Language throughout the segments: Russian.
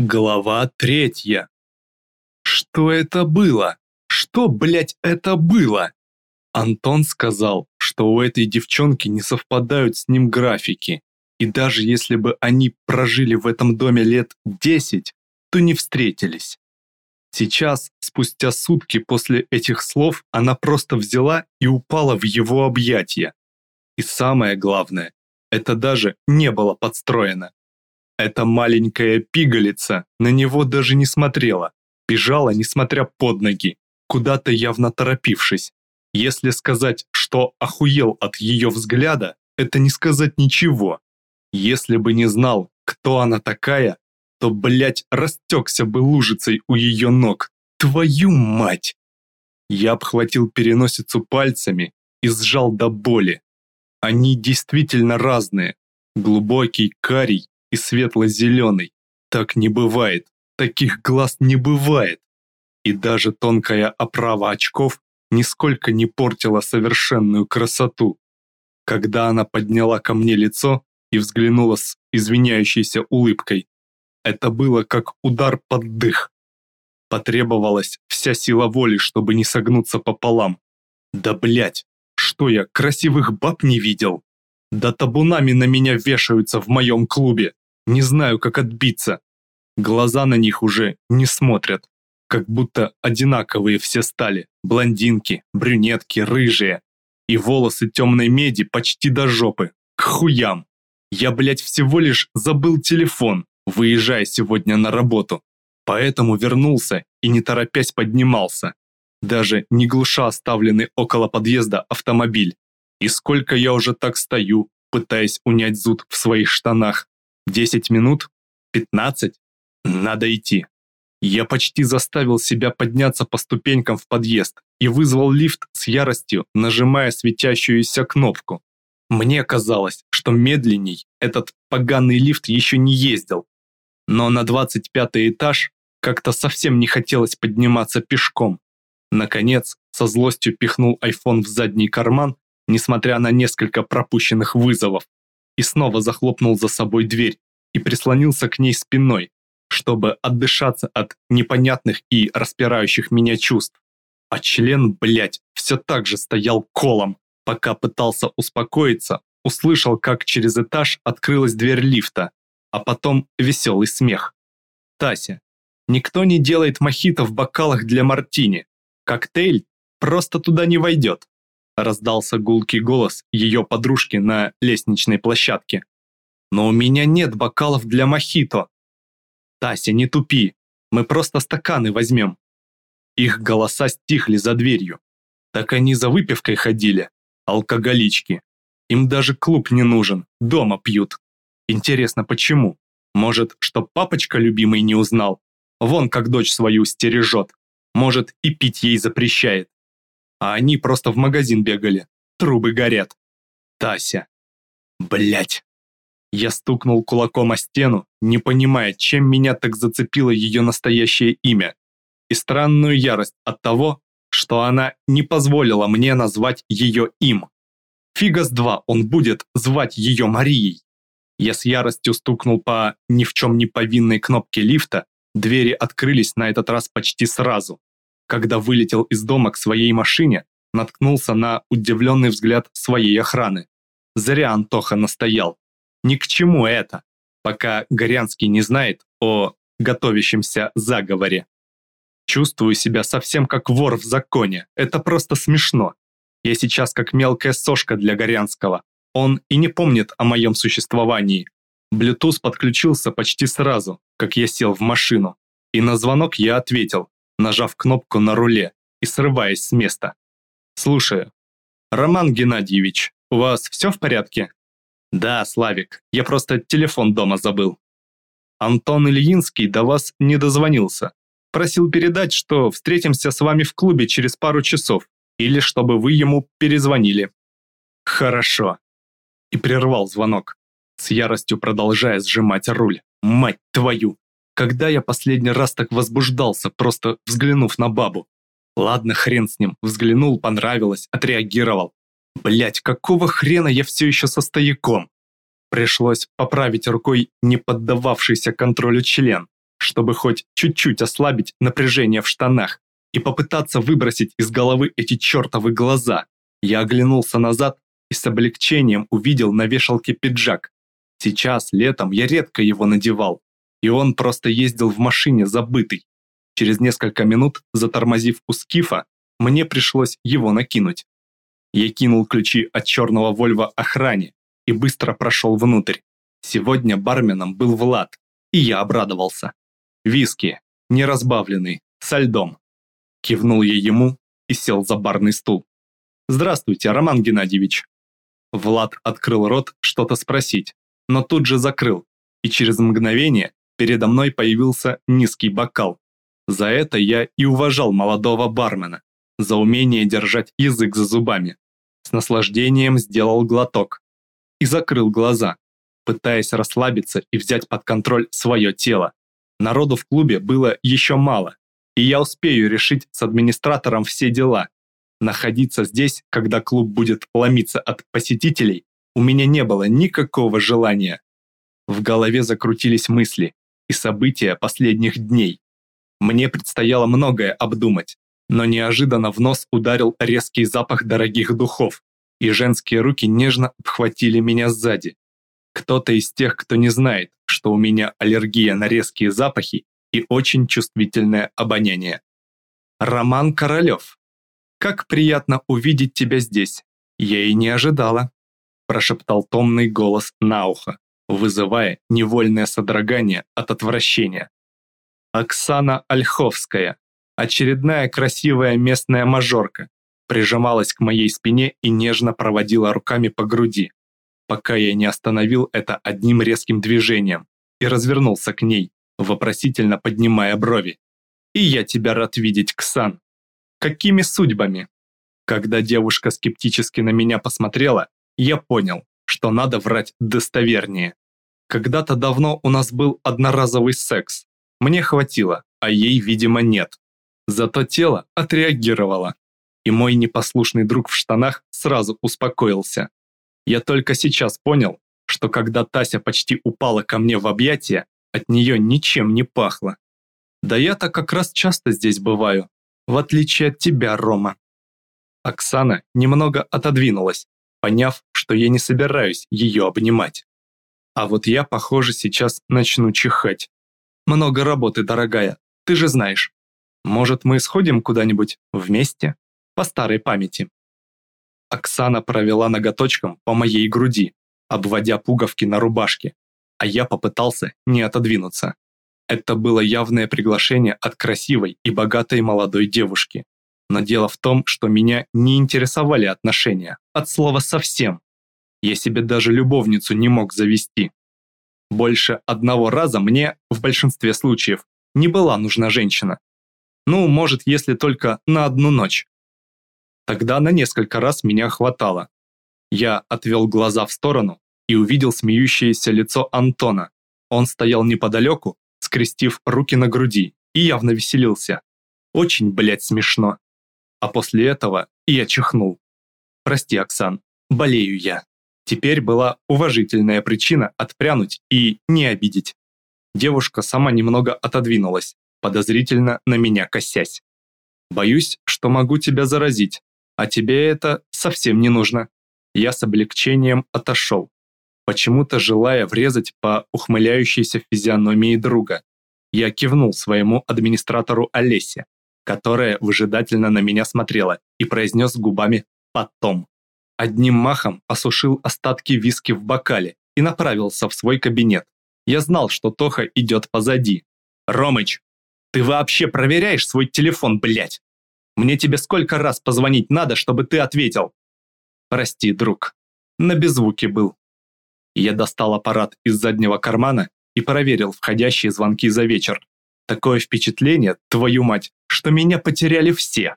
Глава третья. Что это было? Что, блядь, это было? Антон сказал, что у этой девчонки не совпадают с ним графики, и даже если бы они прожили в этом доме лет 10, то не встретились. Сейчас, спустя сутки после этих слов, она просто взяла и упала в его объятия. И самое главное, это даже не было подстроено. Эта маленькая пигалица на него даже не смотрела, бежала, несмотря под ноги, куда-то явно торопившись. Если сказать, что охуел от ее взгляда, это не сказать ничего. Если бы не знал, кто она такая, то, блядь, растекся бы лужицей у ее ног. Твою мать! Я обхватил переносицу пальцами и сжал до боли. Они действительно разные. Глубокий карий и светло-зеленый. Так не бывает. Таких глаз не бывает. И даже тонкая оправа очков нисколько не портила совершенную красоту. Когда она подняла ко мне лицо и взглянула с извиняющейся улыбкой, это было как удар под дых. Потребовалась вся сила воли, чтобы не согнуться пополам. Да блять, что я, красивых баб не видел? Да табунами на меня вешаются в моем клубе. Не знаю, как отбиться. Глаза на них уже не смотрят. Как будто одинаковые все стали. Блондинки, брюнетки, рыжие. И волосы темной меди почти до жопы. К хуям. Я, блядь, всего лишь забыл телефон, выезжая сегодня на работу. Поэтому вернулся и не торопясь поднимался. Даже не глуша оставленный около подъезда автомобиль. И сколько я уже так стою, пытаясь унять зуд в своих штанах. Десять минут? Пятнадцать? Надо идти. Я почти заставил себя подняться по ступенькам в подъезд и вызвал лифт с яростью, нажимая светящуюся кнопку. Мне казалось, что медленней этот поганый лифт еще не ездил. Но на 25 этаж как-то совсем не хотелось подниматься пешком. Наконец, со злостью пихнул iPhone в задний карман, несмотря на несколько пропущенных вызовов и снова захлопнул за собой дверь и прислонился к ней спиной, чтобы отдышаться от непонятных и распирающих меня чувств. А член, блядь, все так же стоял колом, пока пытался успокоиться, услышал, как через этаж открылась дверь лифта, а потом веселый смех. Тася, никто не делает мохито в бокалах для мартини. Коктейль просто туда не войдет раздался гулкий голос ее подружки на лестничной площадке. «Но у меня нет бокалов для мохито!» «Тася, не тупи, мы просто стаканы возьмем!» Их голоса стихли за дверью. Так они за выпивкой ходили, алкоголички. Им даже клуб не нужен, дома пьют. Интересно, почему? Может, чтоб папочка любимый не узнал? Вон как дочь свою стережет. Может, и пить ей запрещает а они просто в магазин бегали. Трубы горят. Тася. Блять. Я стукнул кулаком о стену, не понимая, чем меня так зацепило ее настоящее имя, и странную ярость от того, что она не позволила мне назвать ее им. Фигас 2 он будет звать ее Марией. Я с яростью стукнул по ни в чем не повинной кнопке лифта, двери открылись на этот раз почти сразу когда вылетел из дома к своей машине, наткнулся на удивленный взгляд своей охраны. Зря Антоха настоял. Ни к чему это, пока Горянский не знает о готовящемся заговоре. Чувствую себя совсем как вор в законе. Это просто смешно. Я сейчас как мелкая сошка для Горянского. Он и не помнит о моем существовании. Bluetooth подключился почти сразу, как я сел в машину. И на звонок я ответил, нажав кнопку на руле и срываясь с места. «Слушаю. Роман Геннадьевич, у вас все в порядке?» «Да, Славик, я просто телефон дома забыл». Антон Ильинский до вас не дозвонился. Просил передать, что встретимся с вами в клубе через пару часов, или чтобы вы ему перезвонили. Хорошо. И прервал звонок, с яростью продолжая сжимать руль. Мать твою! Когда я последний раз так возбуждался, просто взглянув на бабу? Ладно, хрен с ним. Взглянул, понравилось, отреагировал. Блять, какого хрена я все еще со стояком? Пришлось поправить рукой не поддававшийся контролю член, чтобы хоть чуть-чуть ослабить напряжение в штанах и попытаться выбросить из головы эти чертовы глаза. Я оглянулся назад и с облегчением увидел на вешалке пиджак. Сейчас, летом, я редко его надевал, и он просто ездил в машине забытый. Через несколько минут, затормозив у скифа, мне пришлось его накинуть. Я кинул ключи от черного Вольва охране и быстро прошел внутрь. Сегодня барменом был Влад, и я обрадовался. Виски, неразбавленный, со льдом. Кивнул я ему и сел за барный стул. «Здравствуйте, Роман Геннадьевич». Влад открыл рот что-то спросить, но тут же закрыл, и через мгновение передо мной появился низкий бокал. За это я и уважал молодого бармена, за умение держать язык за зубами. С наслаждением сделал глоток и закрыл глаза, пытаясь расслабиться и взять под контроль свое тело. Народу в клубе было еще мало, и я успею решить с администратором все дела. Находиться здесь, когда клуб будет ломиться от посетителей, у меня не было никакого желания. В голове закрутились мысли и события последних дней. Мне предстояло многое обдумать, но неожиданно в нос ударил резкий запах дорогих духов, и женские руки нежно обхватили меня сзади. Кто-то из тех, кто не знает, что у меня аллергия на резкие запахи и очень чувствительное обоняние. Роман Королёв. Как приятно увидеть тебя здесь. Я и не ожидала, прошептал томный голос на ухо, вызывая невольное содрогание от отвращения. Оксана Ольховская, очередная красивая местная мажорка, прижималась к моей спине и нежно проводила руками по груди, пока я не остановил это одним резким движением и развернулся к ней, вопросительно поднимая брови. «И я тебя рад видеть, Ксан. Какими судьбами?» Когда девушка скептически на меня посмотрела, я понял, что надо врать достовернее. Когда-то давно у нас был одноразовый секс. Мне хватило, а ей, видимо, нет. Зато тело отреагировало. И мой непослушный друг в штанах сразу успокоился. Я только сейчас понял, что когда Тася почти упала ко мне в объятия, от нее ничем не пахло. Да я-то как раз часто здесь бываю, в отличие от тебя, Рома. Оксана немного отодвинулась, поняв, что я не собираюсь ее обнимать. А вот я, похоже, сейчас начну чихать. Много работы, дорогая, ты же знаешь. Может, мы сходим куда-нибудь вместе? По старой памяти. Оксана провела ноготочком по моей груди, обводя пуговки на рубашке, а я попытался не отодвинуться. Это было явное приглашение от красивой и богатой молодой девушки. Но дело в том, что меня не интересовали отношения, от слова совсем. Я себе даже любовницу не мог завести. Больше одного раза мне, в большинстве случаев, не была нужна женщина. Ну, может, если только на одну ночь. Тогда на несколько раз меня хватало. Я отвел глаза в сторону и увидел смеющееся лицо Антона. Он стоял неподалеку, скрестив руки на груди, и явно веселился. Очень, блядь, смешно. А после этого я чихнул. Прости, Оксан, болею я. Теперь была уважительная причина отпрянуть и не обидеть. Девушка сама немного отодвинулась, подозрительно на меня косясь. Боюсь, что могу тебя заразить, а тебе это совсем не нужно. Я с облегчением отошел, почему-то желая врезать по ухмыляющейся физиономии друга. Я кивнул своему администратору Олесе, которая выжидательно на меня смотрела, и произнес губами «потом». Одним махом осушил остатки виски в бокале и направился в свой кабинет. Я знал, что Тоха идет позади. «Ромыч, ты вообще проверяешь свой телефон, блядь? Мне тебе сколько раз позвонить надо, чтобы ты ответил?» «Прости, друг, на беззвуке был». Я достал аппарат из заднего кармана и проверил входящие звонки за вечер. Такое впечатление, твою мать, что меня потеряли все.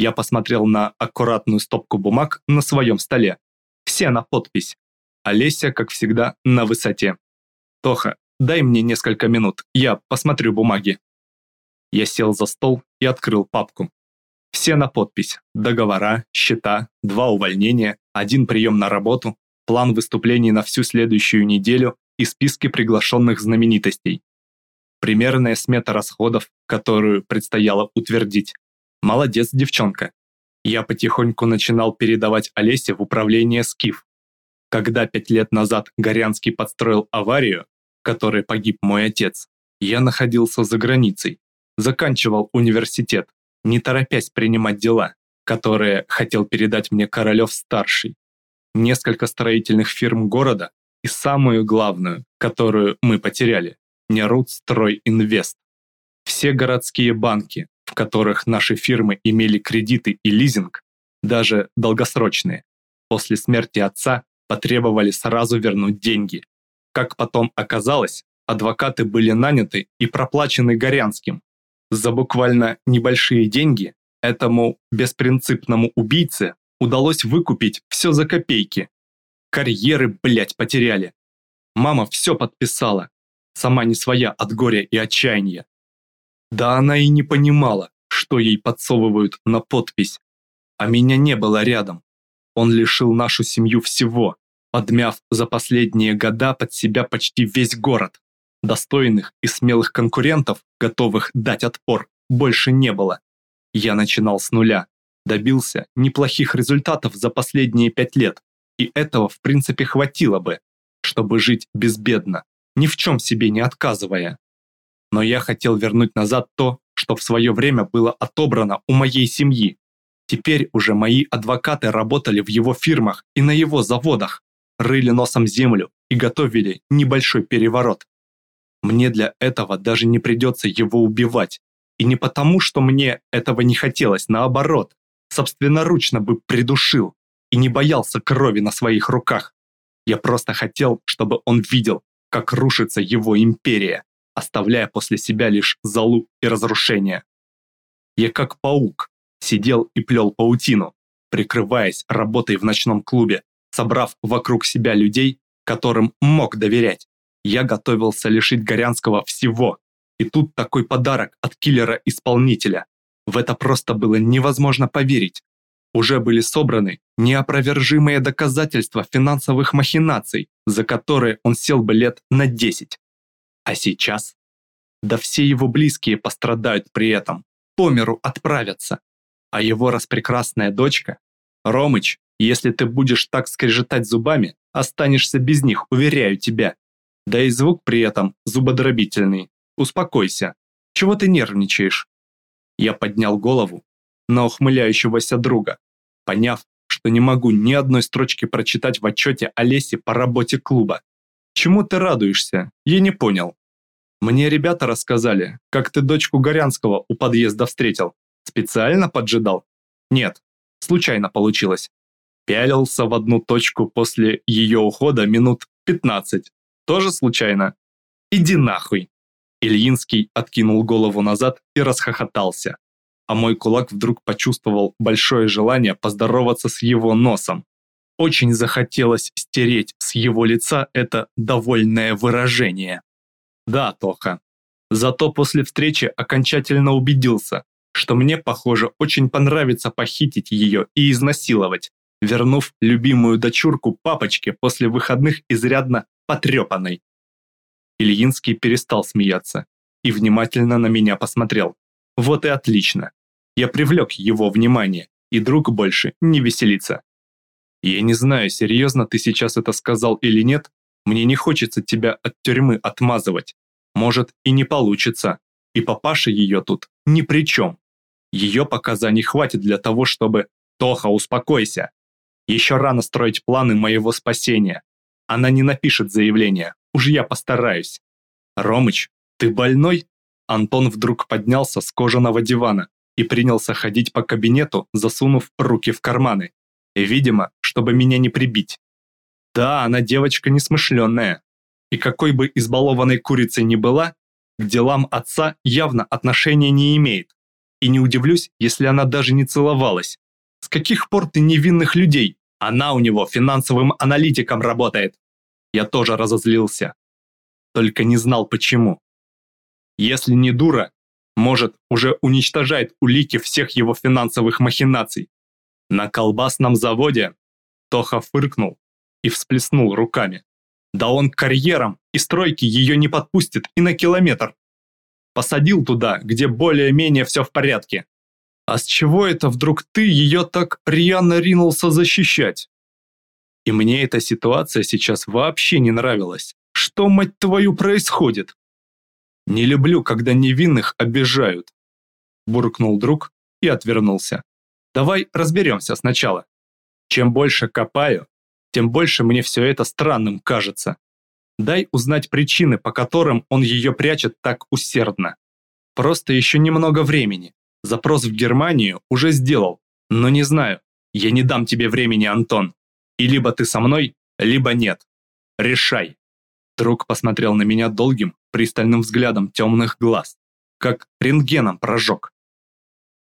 Я посмотрел на аккуратную стопку бумаг на своем столе. Все на подпись. Олеся, как всегда, на высоте. Тоха, дай мне несколько минут, я посмотрю бумаги. Я сел за стол и открыл папку. Все на подпись. Договора, счета, два увольнения, один прием на работу, план выступлений на всю следующую неделю и списки приглашенных знаменитостей. примерная смета расходов, которую предстояло утвердить. Молодец, девчонка. Я потихоньку начинал передавать Олесе в управление СКИФ. Когда пять лет назад Горянский подстроил аварию, в которой погиб мой отец, я находился за границей, заканчивал университет, не торопясь принимать дела, которые хотел передать мне Королев-старший. Несколько строительных фирм города и самую главную, которую мы потеряли, Нерудстрой Инвест. Все городские банки, в которых наши фирмы имели кредиты и лизинг, даже долгосрочные, после смерти отца потребовали сразу вернуть деньги. Как потом оказалось, адвокаты были наняты и проплачены Горянским. За буквально небольшие деньги этому беспринципному убийце удалось выкупить все за копейки. Карьеры, блять, потеряли. Мама все подписала, сама не своя от горя и отчаяния. Да она и не понимала, что ей подсовывают на подпись. А меня не было рядом. Он лишил нашу семью всего, подмяв за последние года под себя почти весь город. Достойных и смелых конкурентов, готовых дать отпор, больше не было. Я начинал с нуля, добился неплохих результатов за последние пять лет, и этого в принципе хватило бы, чтобы жить безбедно, ни в чем себе не отказывая. Но я хотел вернуть назад то, что в свое время было отобрано у моей семьи. Теперь уже мои адвокаты работали в его фирмах и на его заводах, рыли носом землю и готовили небольшой переворот. Мне для этого даже не придется его убивать. И не потому, что мне этого не хотелось, наоборот, собственноручно бы придушил и не боялся крови на своих руках. Я просто хотел, чтобы он видел, как рушится его империя, оставляя после себя лишь залу и разрушение. Я как паук сидел и плел паутину, прикрываясь работой в ночном клубе, собрав вокруг себя людей, которым мог доверять. Я готовился лишить Горянского всего. И тут такой подарок от киллера-исполнителя. В это просто было невозможно поверить. Уже были собраны неопровержимые доказательства финансовых махинаций, за которые он сел бы лет на 10. А сейчас? Да все его близкие пострадают при этом, по миру отправятся. А его распрекрасная дочка? Ромыч, если ты будешь так скрежетать зубами, останешься без них, уверяю тебя. Да и звук при этом зубодробительный. Успокойся. Чего ты нервничаешь? Я поднял голову на ухмыляющегося друга, поняв, что не могу ни одной строчки прочитать в отчете Олеси по работе клуба. Чему ты радуешься? Я не понял. Мне ребята рассказали, как ты дочку Горянского у подъезда встретил. Специально поджидал? Нет, случайно получилось. Пялился в одну точку после ее ухода минут 15. Тоже случайно? Иди нахуй. Ильинский откинул голову назад и расхохотался а мой кулак вдруг почувствовал большое желание поздороваться с его носом. Очень захотелось стереть с его лица это довольное выражение. Да, Тоха. Зато после встречи окончательно убедился, что мне, похоже, очень понравится похитить ее и изнасиловать, вернув любимую дочурку папочке после выходных изрядно потрепанной. Ильинский перестал смеяться и внимательно на меня посмотрел. Вот и отлично. Я привлек его внимание, и друг больше не веселится. Я не знаю, серьезно ты сейчас это сказал или нет, мне не хочется тебя от тюрьмы отмазывать. Может и не получится, и папаша ее тут ни при чем. Ее показаний хватит для того, чтобы... Тоха, успокойся. Еще рано строить планы моего спасения. Она не напишет заявление, уж я постараюсь. Ромыч, ты больной? Антон вдруг поднялся с кожаного дивана и принялся ходить по кабинету, засунув руки в карманы. Видимо, чтобы меня не прибить. Да, она девочка несмышленная. И какой бы избалованной курицей ни была, к делам отца явно отношения не имеет. И не удивлюсь, если она даже не целовалась. С каких пор ты невинных людей? Она у него финансовым аналитиком работает. Я тоже разозлился. Только не знал почему. Если не дура, может, уже уничтожает улики всех его финансовых махинаций. На колбасном заводе Тоха фыркнул и всплеснул руками. Да он карьером и стройки ее не подпустит и на километр. посадил туда, где более-менее все в порядке. А с чего это вдруг ты ее так рьяно ринулся защищать? И мне эта ситуация сейчас вообще не нравилась. Что, мать твою, происходит? Не люблю, когда невинных обижают. Буркнул друг и отвернулся. Давай разберемся сначала. Чем больше копаю, тем больше мне все это странным кажется. Дай узнать причины, по которым он ее прячет так усердно. Просто еще немного времени. Запрос в Германию уже сделал, но не знаю. Я не дам тебе времени, Антон. И либо ты со мной, либо нет. Решай. Друг посмотрел на меня долгим, пристальным взглядом темных глаз, как рентгеном прожег.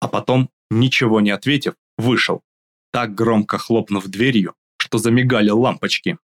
А потом, ничего не ответив, вышел, так громко хлопнув дверью, что замигали лампочки.